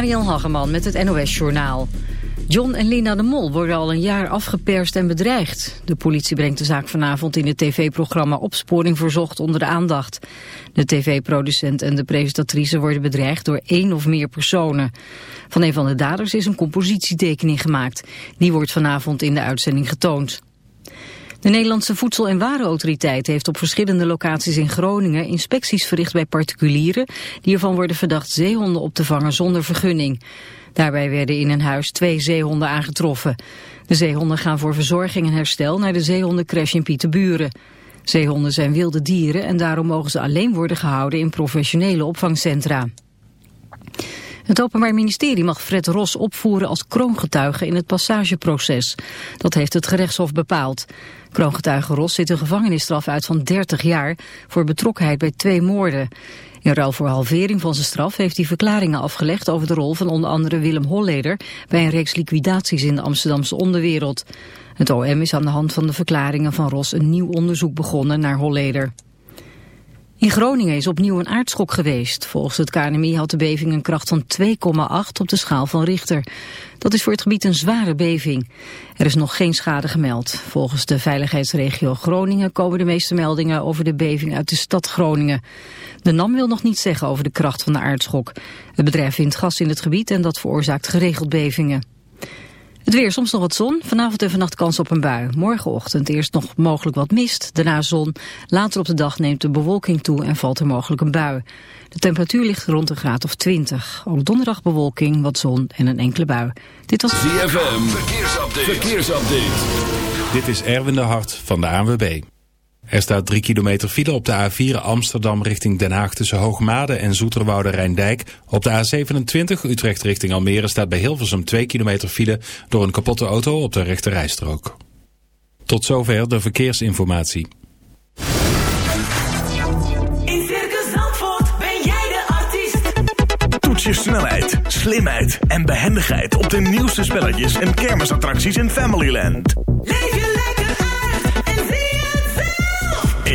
Mariel Hageman met het NOS Journaal. John en Linda de Mol worden al een jaar afgeperst en bedreigd. De politie brengt de zaak vanavond in het tv-programma Opsporing Verzocht onder de aandacht. De tv-producent en de presentatrice worden bedreigd door één of meer personen. Van een van de daders is een compositietekening gemaakt. Die wordt vanavond in de uitzending getoond. De Nederlandse Voedsel- en Warenautoriteit heeft op verschillende locaties in Groningen inspecties verricht bij particulieren die ervan worden verdacht zeehonden op te vangen zonder vergunning. Daarbij werden in een huis twee zeehonden aangetroffen. De zeehonden gaan voor verzorging en herstel naar de zeehondencrash in Pieterburen. Zeehonden zijn wilde dieren en daarom mogen ze alleen worden gehouden in professionele opvangcentra. Het Openbaar Ministerie mag Fred Ros opvoeren als kroongetuige in het passageproces. Dat heeft het gerechtshof bepaald. Kroongetuige Ros zit een gevangenisstraf uit van 30 jaar voor betrokkenheid bij twee moorden. In ruil voor halvering van zijn straf heeft hij verklaringen afgelegd over de rol van onder andere Willem Holleder bij een reeks liquidaties in de Amsterdamse onderwereld. Het OM is aan de hand van de verklaringen van Ros een nieuw onderzoek begonnen naar Holleder. In Groningen is opnieuw een aardschok geweest. Volgens het KNMI had de beving een kracht van 2,8 op de schaal van Richter. Dat is voor het gebied een zware beving. Er is nog geen schade gemeld. Volgens de veiligheidsregio Groningen komen de meeste meldingen over de beving uit de stad Groningen. De NAM wil nog niets zeggen over de kracht van de aardschok. Het bedrijf vindt gas in het gebied en dat veroorzaakt geregeld bevingen. Het weer, soms nog wat zon. Vanavond en vannacht kans op een bui. Morgenochtend eerst nog mogelijk wat mist, daarna zon. Later op de dag neemt de bewolking toe en valt er mogelijk een bui. De temperatuur ligt rond een graad of 20. Ook donderdag bewolking, wat zon en een enkele bui. Dit was ZFM, verkeersupdate. verkeersupdate. Dit is Erwin de Hart van de ANWB. Er staat 3 kilometer file op de A4 Amsterdam richting Den Haag tussen Hoogmade en Zoeterwoude Rijndijk. Op de A27 Utrecht richting Almere staat bij Hilversum 2 kilometer file door een kapotte auto op de rechte rijstrook. Tot zover de verkeersinformatie. In Circus Zandvoort ben jij de artiest. Toets je snelheid, slimheid en behendigheid op de nieuwste spelletjes en kermisattracties in Familyland. Leef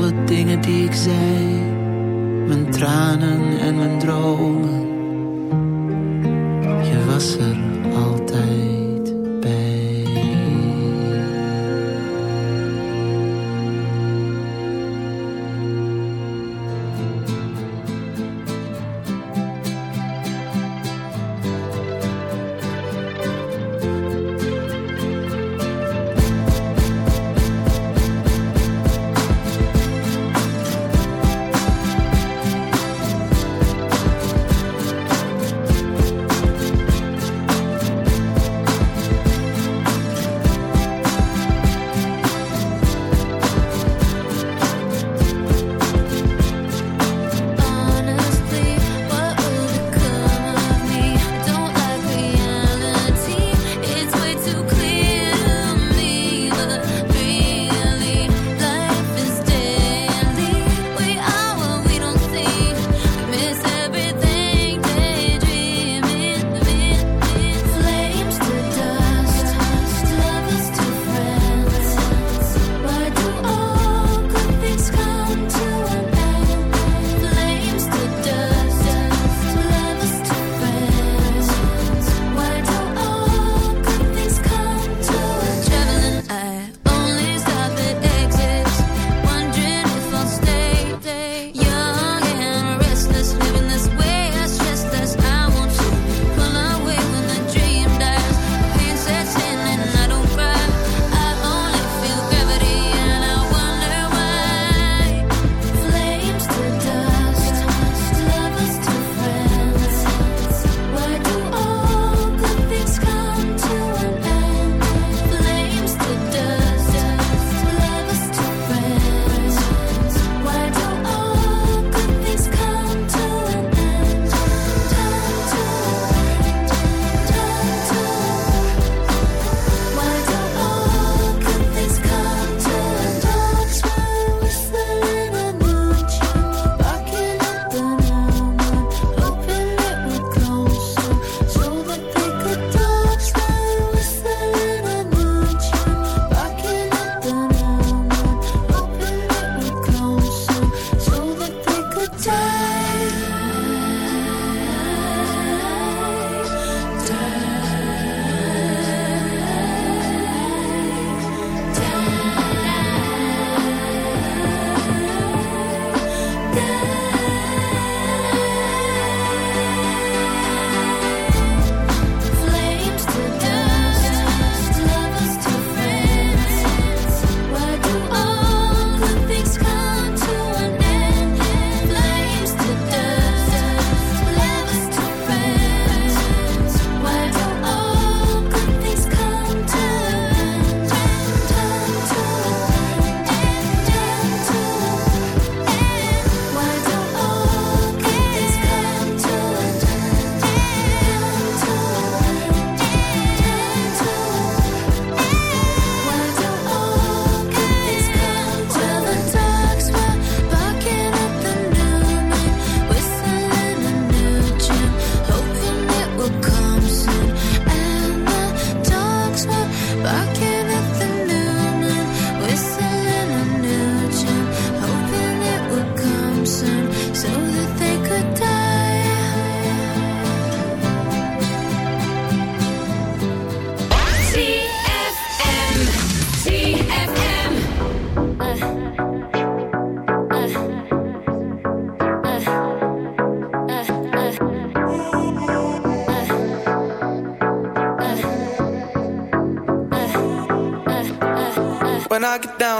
alle dingen die ik zei, mijn tranen en mijn dromen.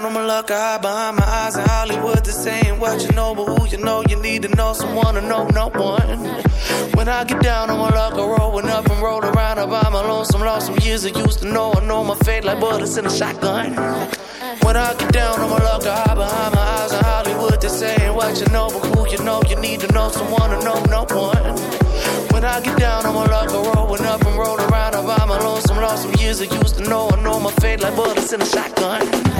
down, I'ma look I hide behind my eyes in Hollywood. they're saying what you know, but who you know, you need to know someone to know no one. When I get down, I'ma look I rollin' up and roll around. I buy my lonesome, lost some years I used to know. I know my fate like bullets in a shotgun. When I get down, I'ma look I hide behind my eyes in Hollywood. they're saying what you know, but who you know, you need to know someone to know no one. When I get down, I'ma look I rollin' up and roll around. I buy my lonesome, lost some years I used to know. I know my fate like bullets in a shotgun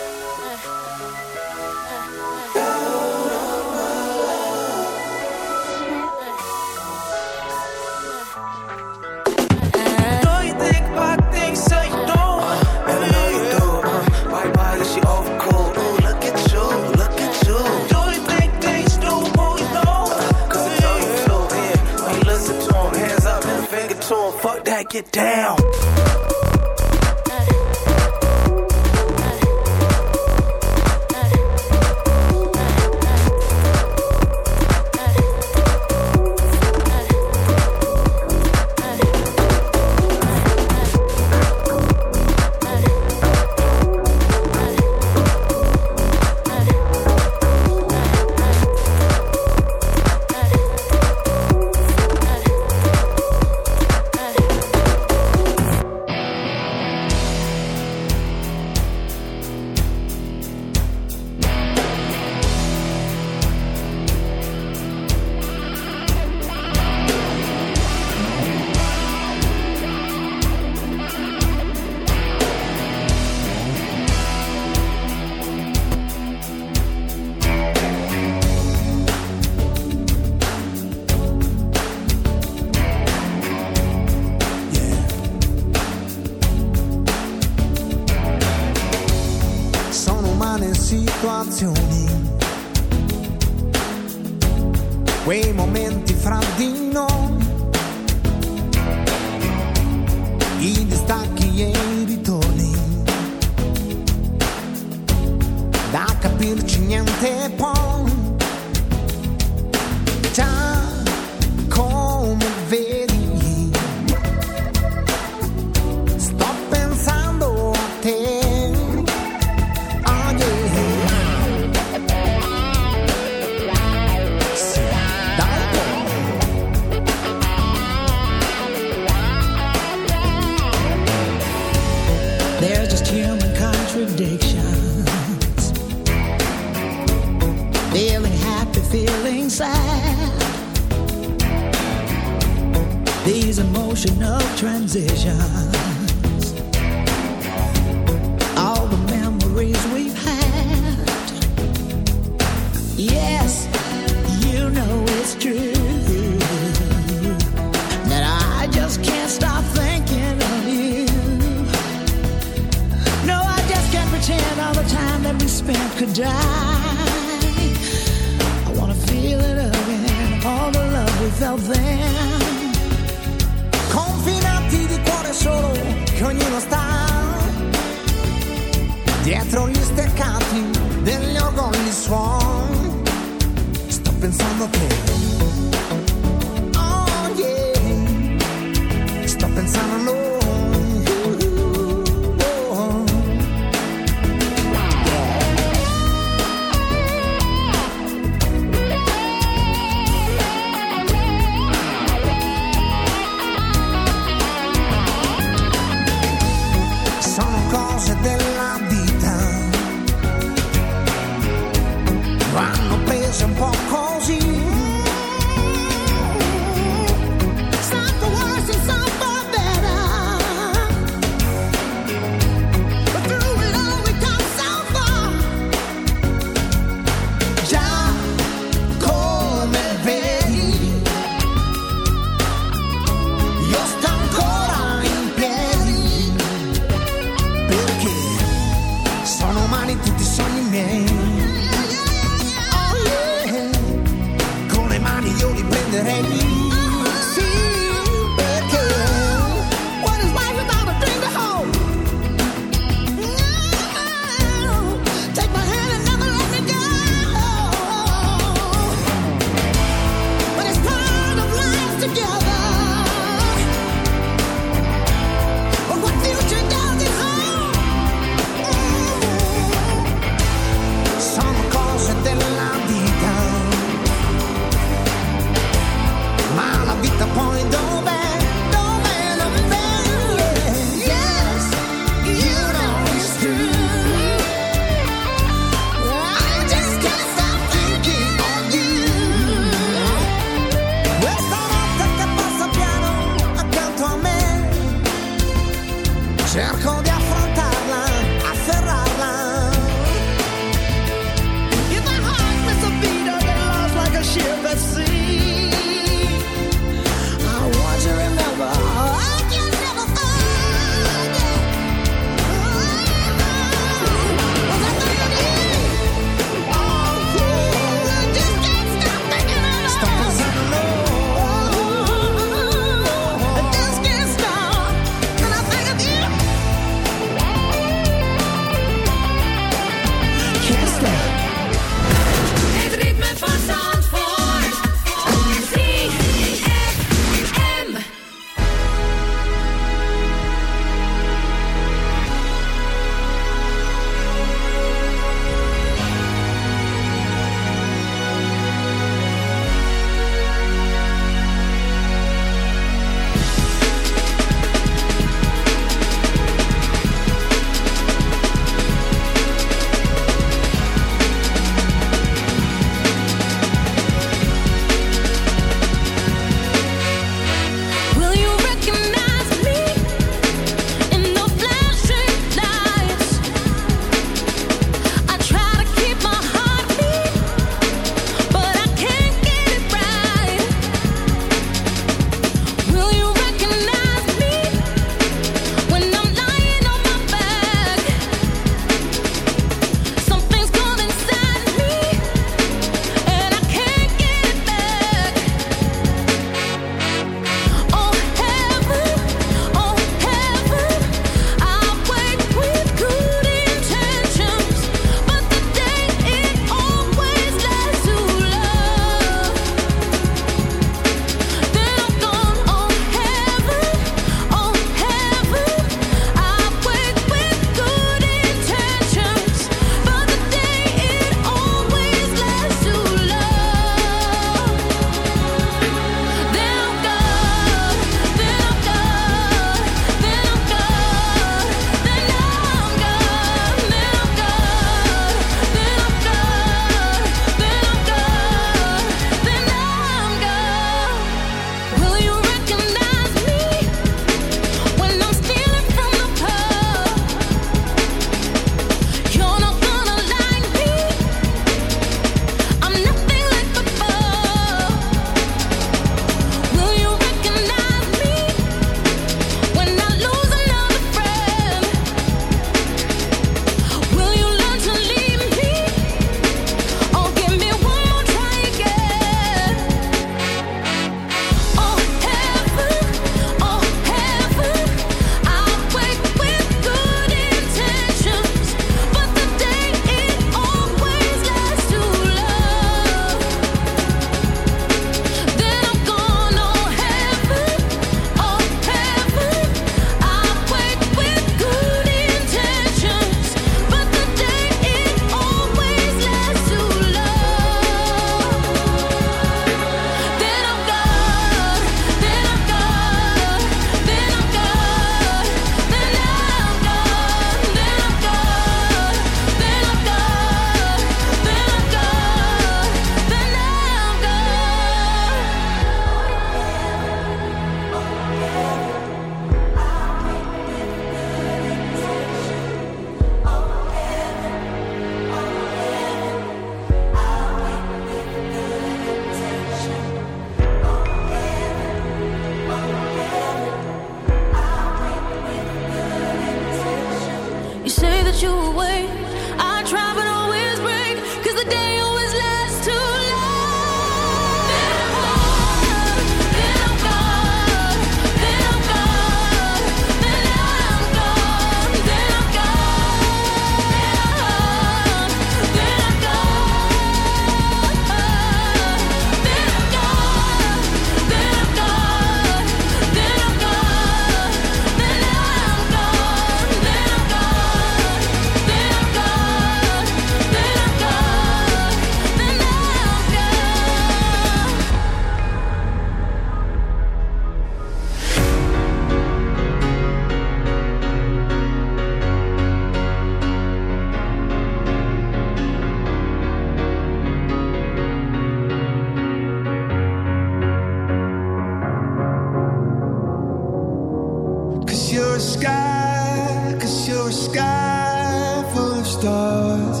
stars.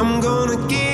I'm gonna give.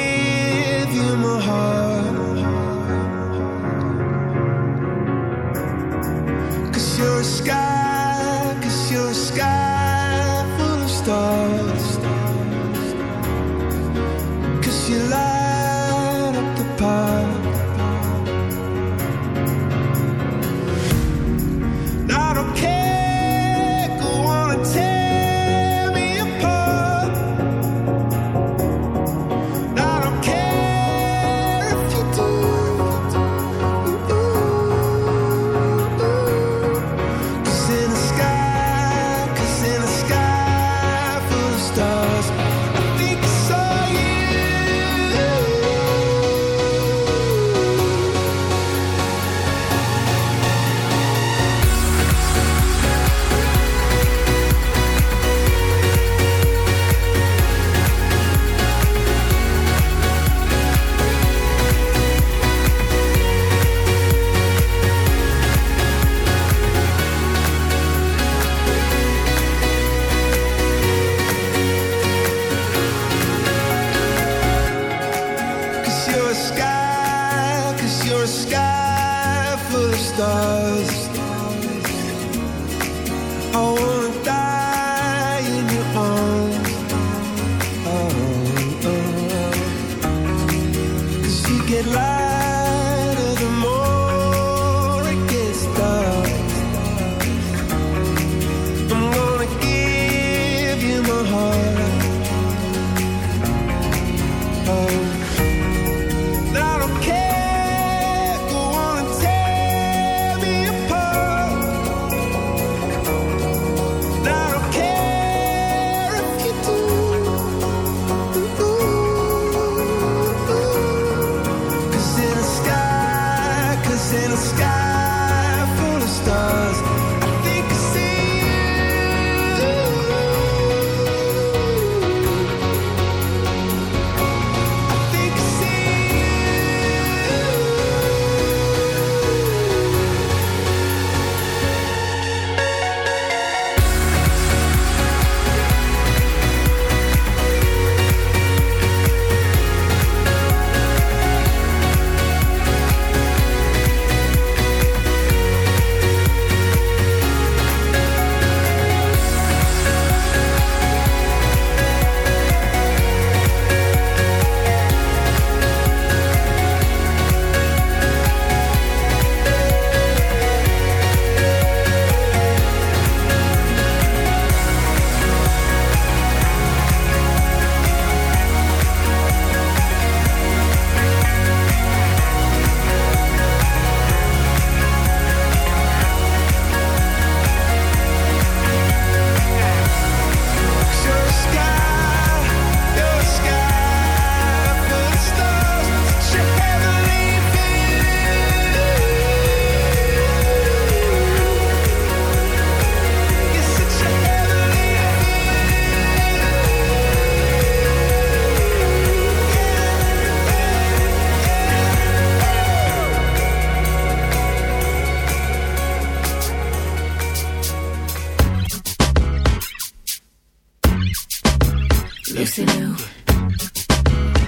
Lucy Liu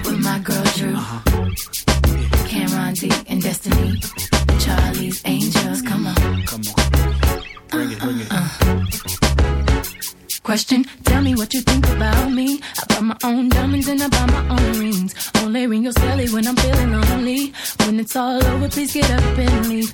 with my girl Drew, uh-huh. Cameron D and Destiny, Charlie's Angels. Come on, come on, bring uh, it, bring uh, it. Uh. Question, tell me what you think about me. I buy my own diamonds and I buy my own rings. Only ring your silly when I'm feeling lonely. When it's all over, please get up and leave.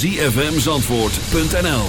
zfmzandvoort.nl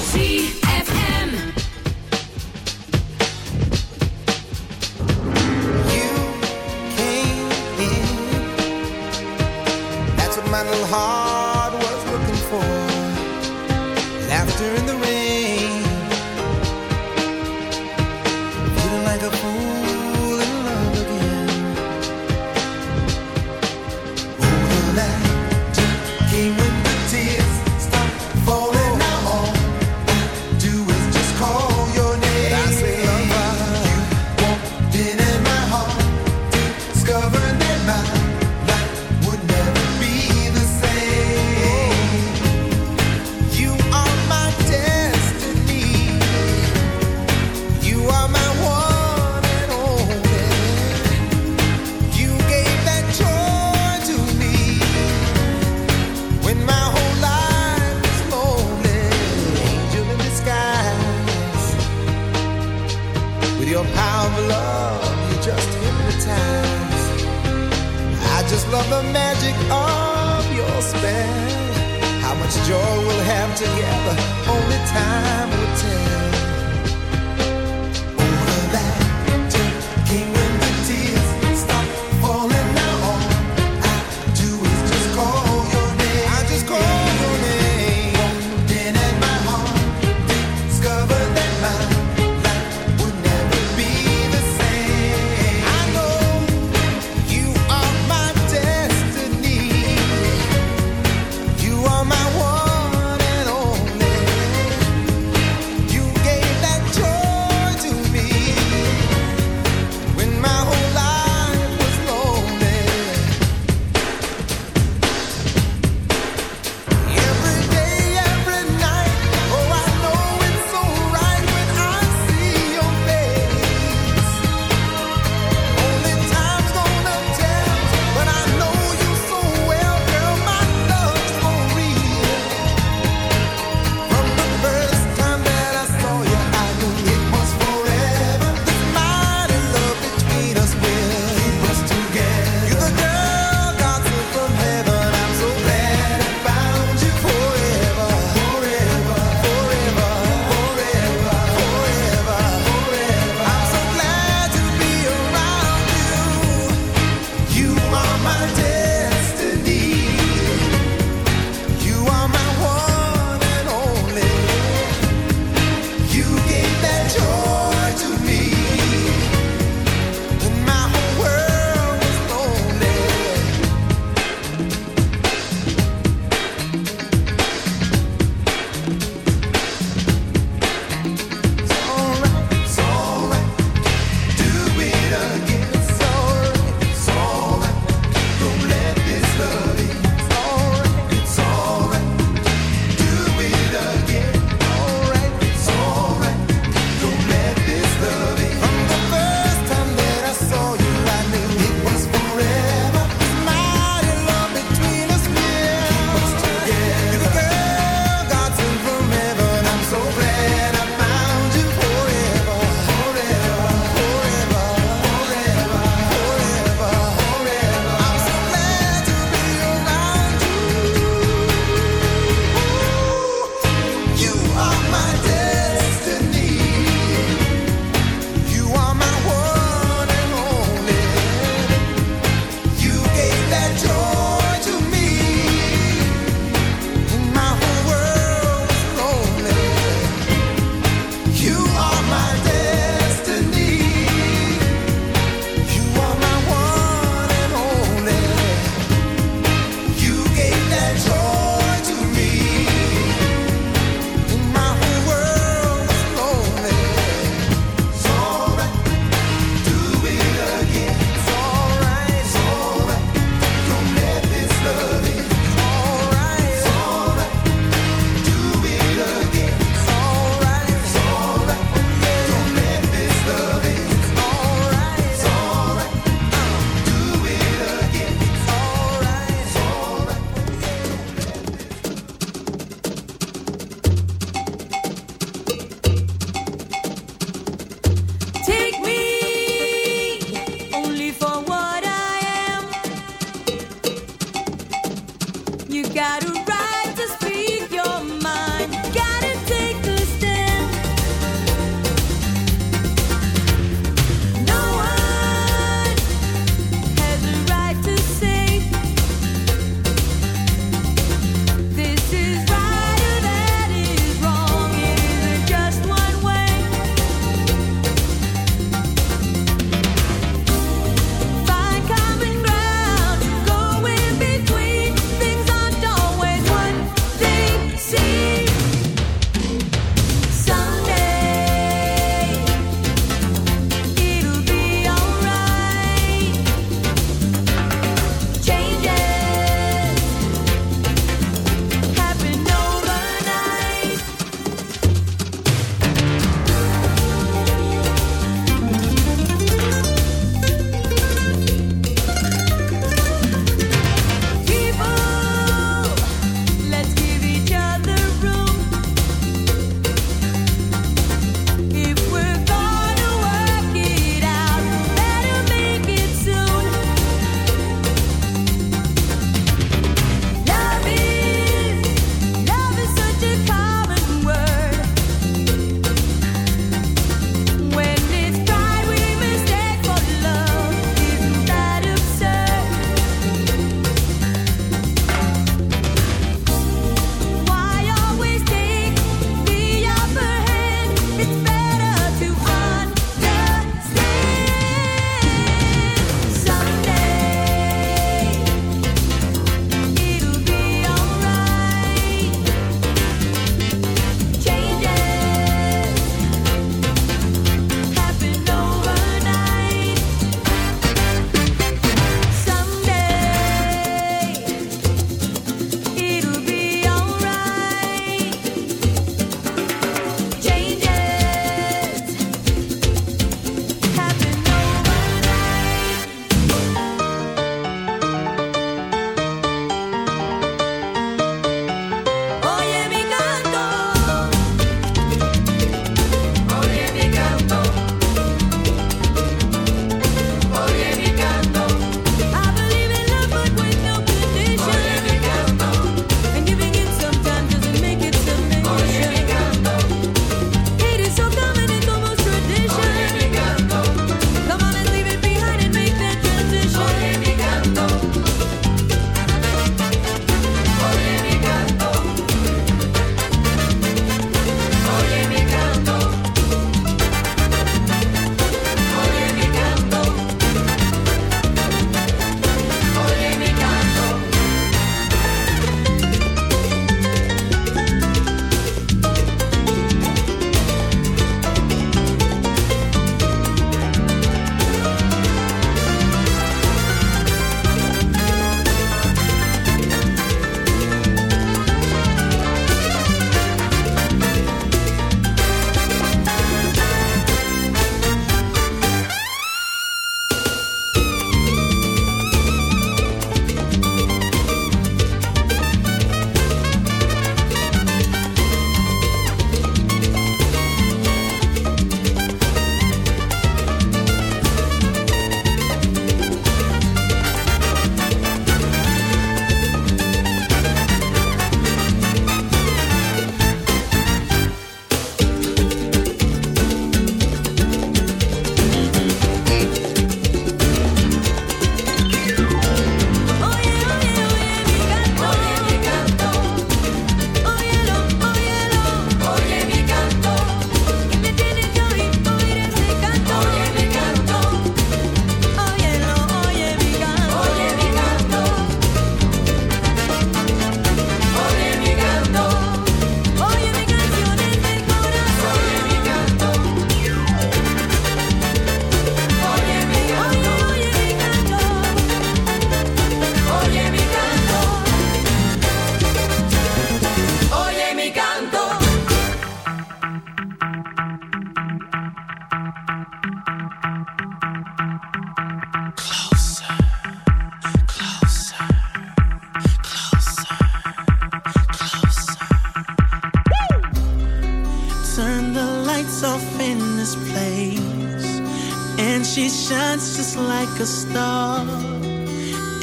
like a star.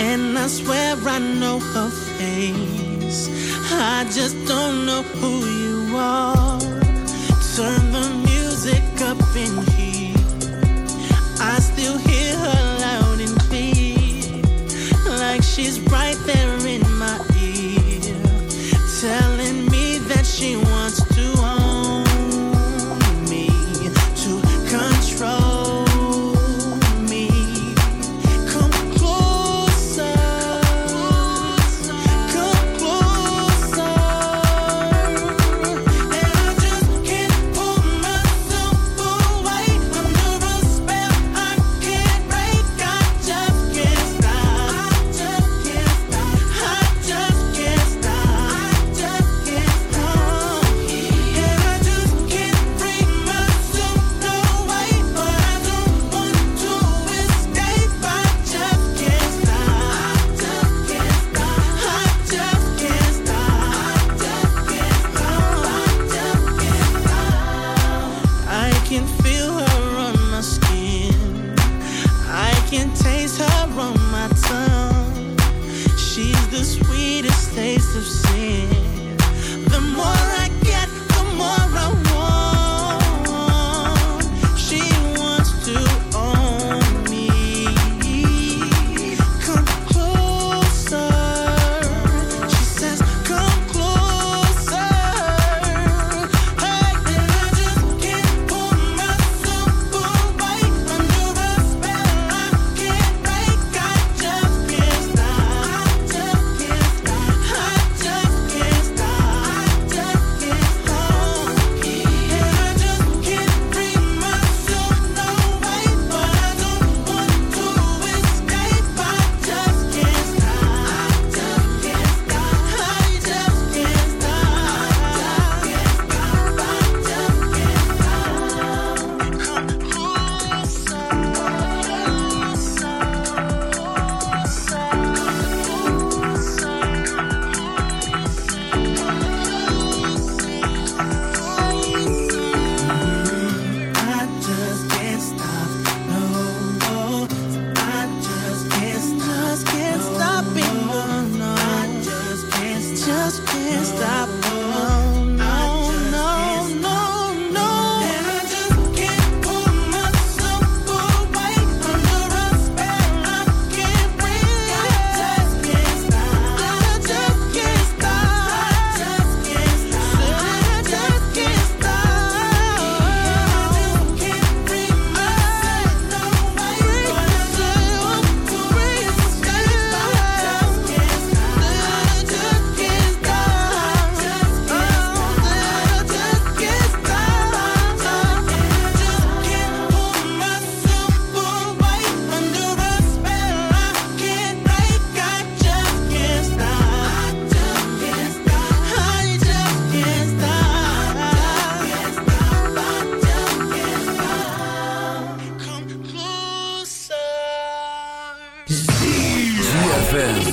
And I swear I know her face. I just don't know who ZFM.